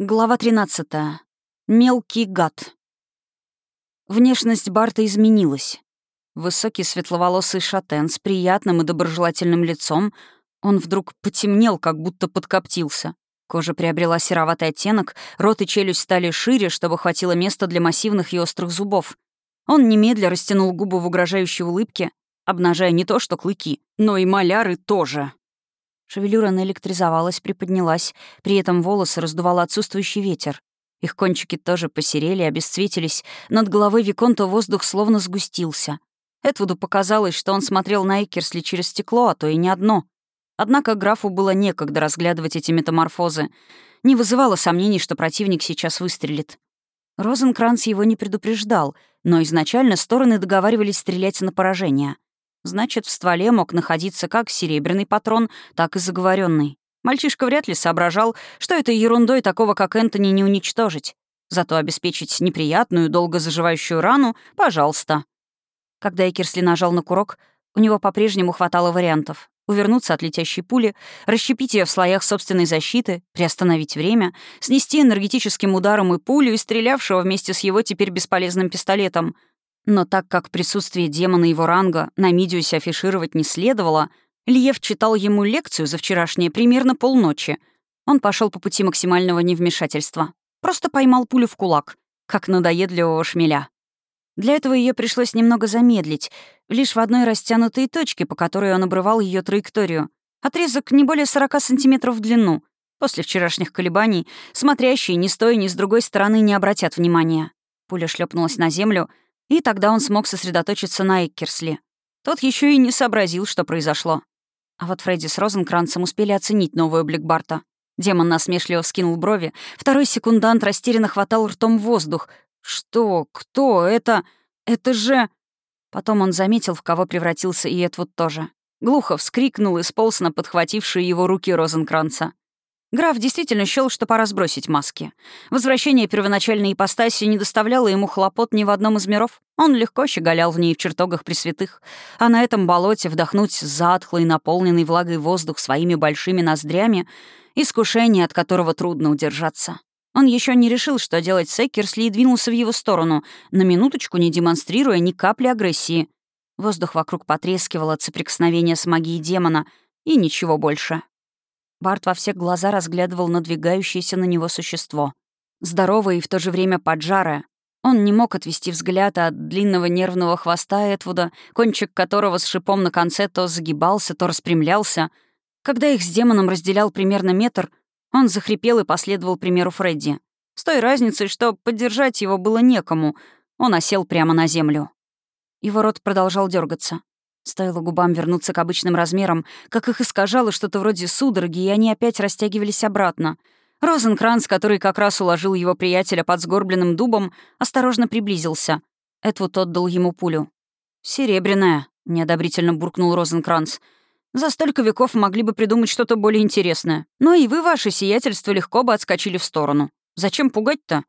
Глава 13. Мелкий гад. Внешность Барта изменилась. Высокий светловолосый шатен с приятным и доброжелательным лицом, он вдруг потемнел, как будто подкоптился. Кожа приобрела сероватый оттенок, рот и челюсть стали шире, чтобы хватило места для массивных и острых зубов. Он немедля растянул губы в угрожающей улыбке, обнажая не то что клыки, но и маляры тоже. Шевелюра наэлектризовалась, приподнялась, при этом волосы раздувал отсутствующий ветер. Их кончики тоже посерели, обесцветились. Над головой Виконта воздух словно сгустился. Этвуду показалось, что он смотрел на Экерсли через стекло, а то и не одно. Однако графу было некогда разглядывать эти метаморфозы. Не вызывало сомнений, что противник сейчас выстрелит. Розенкранц его не предупреждал, но изначально стороны договаривались стрелять на поражение. Значит, в стволе мог находиться как серебряный патрон, так и заговоренный. Мальчишка вряд ли соображал, что этой ерундой такого, как Энтони, не уничтожить. Зато обеспечить неприятную, долго заживающую рану — пожалуйста. Когда Экерсли нажал на курок, у него по-прежнему хватало вариантов. Увернуться от летящей пули, расщепить ее в слоях собственной защиты, приостановить время, снести энергетическим ударом и пулю, и стрелявшего вместе с его теперь бесполезным пистолетом — но так как присутствие демона его ранга на Мидиусе афишировать не следовало, Льев читал ему лекцию за вчерашнее примерно полночи. Он пошел по пути максимального невмешательства. Просто поймал пулю в кулак, как надоедливого шмеля. Для этого ее пришлось немного замедлить, лишь в одной растянутой точке, по которой он обрывал ее траекторию. Отрезок не более 40 сантиметров в длину. После вчерашних колебаний смотрящие ни с той, ни с другой стороны не обратят внимания. Пуля шлепнулась на землю — и тогда он смог сосредоточиться на Эккерсли. Тот еще и не сообразил, что произошло. А вот Фредди с Розенкранцем успели оценить новый облик Барта. Демон насмешливо вскинул брови. Второй секундант растерянно хватал ртом воздух. «Что? Кто? Это... Это же...» Потом он заметил, в кого превратился и Эдвуд тоже. Глухо вскрикнул и сполз на подхватившие его руки Розенкранца. Граф действительно счёл, что пора сбросить маски. Возвращение первоначальной ипостаси не доставляло ему хлопот ни в одном из миров. Он легко щеголял в ней в чертогах пресвятых, а на этом болоте вдохнуть затхлый, наполненный влагой воздух своими большими ноздрями — искушение, от которого трудно удержаться. Он еще не решил, что делать с Эккерсли, и двинулся в его сторону, на минуточку не демонстрируя ни капли агрессии. Воздух вокруг потрескивал от соприкосновения с магией демона, и ничего больше. Барт во все глаза разглядывал надвигающееся на него существо. Здоровое и в то же время поджарое. Он не мог отвести взгляд от длинного нервного хвоста Этвуда, кончик которого с шипом на конце то загибался, то распрямлялся. Когда их с демоном разделял примерно метр, он захрипел и последовал примеру Фредди. С той разницей, что поддержать его было некому. Он осел прямо на землю. Его рот продолжал дергаться. Стоило губам вернуться к обычным размерам, как их искажало что-то вроде судороги, и они опять растягивались обратно. Розенкранц, который как раз уложил его приятеля под сгорбленным дубом, осторожно приблизился. Эдвуд отдал ему пулю. «Серебряная», — неодобрительно буркнул Розенкранц. «За столько веков могли бы придумать что-то более интересное. Но и вы, ваше сиятельство, легко бы отскочили в сторону. Зачем пугать-то?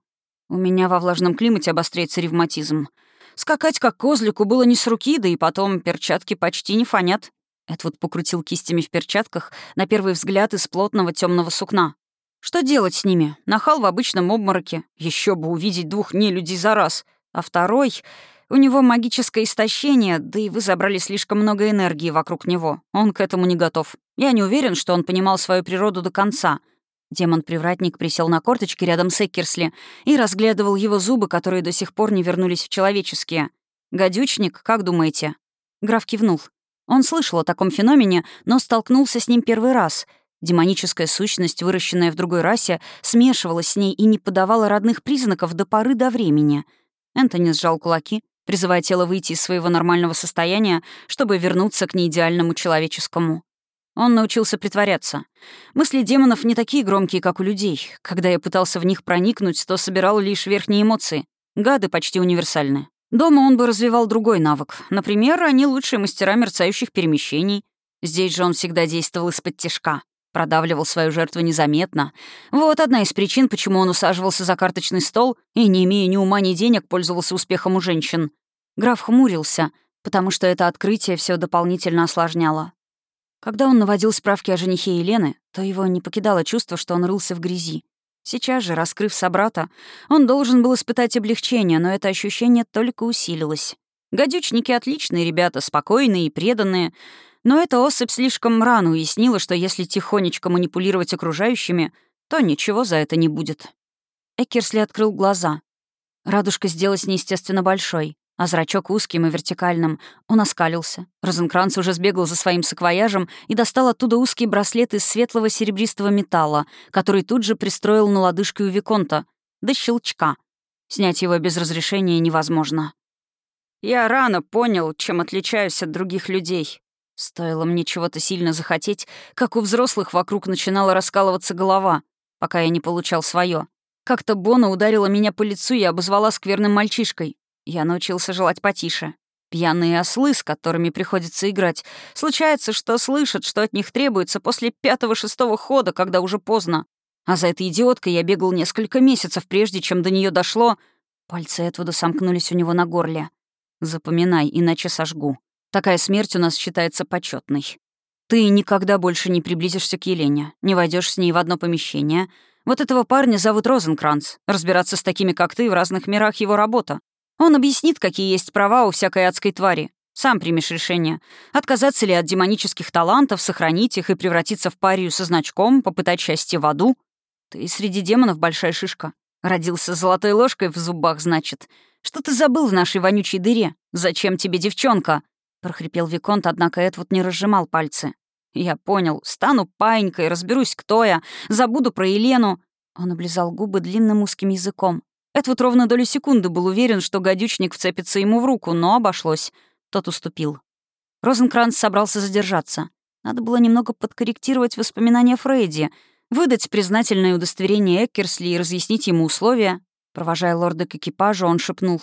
У меня во влажном климате обостряется ревматизм. Скакать как козлику было не с руки, да и потом перчатки почти не фонят. Эдвуд покрутил кистями в перчатках, на первый взгляд из плотного темного сукна. Что делать с ними? Нахал в обычном обмороке. Еще бы увидеть двух нелюдей за раз. А второй... У него магическое истощение, да и вы забрали слишком много энергии вокруг него. Он к этому не готов. Я не уверен, что он понимал свою природу до конца — Демон-привратник присел на корточки рядом с Эккерсли и разглядывал его зубы, которые до сих пор не вернулись в человеческие. «Гадючник, как думаете?» Граф кивнул. Он слышал о таком феномене, но столкнулся с ним первый раз. Демоническая сущность, выращенная в другой расе, смешивалась с ней и не подавала родных признаков до поры до времени. Энтони сжал кулаки, призывая тело выйти из своего нормального состояния, чтобы вернуться к неидеальному человеческому. Он научился притворяться. Мысли демонов не такие громкие, как у людей. Когда я пытался в них проникнуть, то собирал лишь верхние эмоции. Гады почти универсальны. Дома он бы развивал другой навык. Например, они лучшие мастера мерцающих перемещений. Здесь же он всегда действовал из-под тяжка. Продавливал свою жертву незаметно. Вот одна из причин, почему он усаживался за карточный стол и, не имея ни ума, ни денег, пользовался успехом у женщин. Граф хмурился, потому что это открытие все дополнительно осложняло. Когда он наводил справки о женихе Елены, то его не покидало чувство, что он рылся в грязи. Сейчас же, раскрыв собрата, он должен был испытать облегчение, но это ощущение только усилилось. Гадючники — отличные ребята, спокойные и преданные, но эта особь слишком рано уяснила, что если тихонечко манипулировать окружающими, то ничего за это не будет. Экерсли открыл глаза. Радужка сделалась неестественно большой, а зрачок узким и вертикальным. Он оскалился. Розенкранц уже сбегал за своим саквояжем и достал оттуда узкий браслет из светлого серебристого металла, который тут же пристроил на лодыжке у Виконта. До щелчка. Снять его без разрешения невозможно. «Я рано понял, чем отличаюсь от других людей», Стоило мне чего-то сильно захотеть, как у взрослых вокруг начинала раскалываться голова, пока я не получал свое. Как-то Бона ударила меня по лицу и обозвала скверным мальчишкой. Я научился желать потише. Пьяные ослы, с которыми приходится играть, случается, что слышат, что от них требуется после пятого-шестого хода, когда уже поздно. А за этой идиоткой я бегал несколько месяцев, прежде чем до нее дошло. Пальцы Этвуда сомкнулись у него на горле. «Запоминай, иначе сожгу». Такая смерть у нас считается почетной. Ты никогда больше не приблизишься к Елене, не войдешь с ней в одно помещение. Вот этого парня зовут Розенкранц. Разбираться с такими, как ты, в разных мирах его работа. Он объяснит, какие есть права у всякой адской твари. Сам примешь решение. Отказаться ли от демонических талантов, сохранить их и превратиться в парию со значком, попытать счастье в аду? Ты среди демонов большая шишка. Родился золотой ложкой в зубах, значит. Что ты забыл в нашей вонючей дыре? Зачем тебе девчонка? прохрипел Виконт, однако Эдвуд не разжимал пальцы. «Я понял. Стану паинькой, разберусь, кто я, забуду про Елену». Он облизал губы длинным узким языком. Эдвуд ровно долю секунды был уверен, что гадючник вцепится ему в руку, но обошлось. Тот уступил. Розенкранц собрался задержаться. Надо было немного подкорректировать воспоминания Фрейди, выдать признательное удостоверение Эккерсли и разъяснить ему условия. Провожая лорда к экипажу, он шепнул.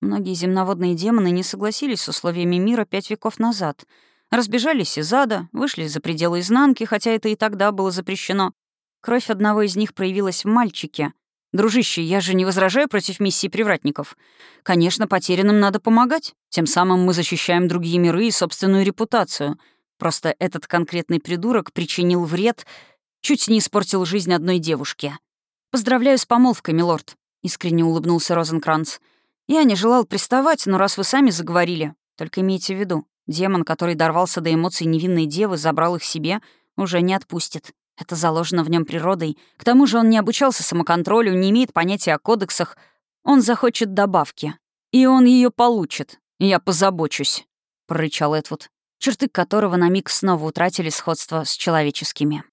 Многие земноводные демоны не согласились с условиями мира пять веков назад. Разбежались из ада, вышли за пределы изнанки, хотя это и тогда было запрещено. Кровь одного из них проявилась в мальчике. «Дружище, я же не возражаю против миссии привратников. Конечно, потерянным надо помогать. Тем самым мы защищаем другие миры и собственную репутацию. Просто этот конкретный придурок причинил вред, чуть не испортил жизнь одной девушке. «Поздравляю с помолвкой, милорд», — искренне улыбнулся Розенкранц. Я не желал приставать, но раз вы сами заговорили, только имейте в виду, демон, который дорвался до эмоций невинной девы, забрал их себе, уже не отпустит. Это заложено в нем природой. К тому же он не обучался самоконтролю, не имеет понятия о кодексах. Он захочет добавки. И он ее получит. Я позабочусь», — прорычал Эдвуд, черты которого на миг снова утратили сходство с человеческими.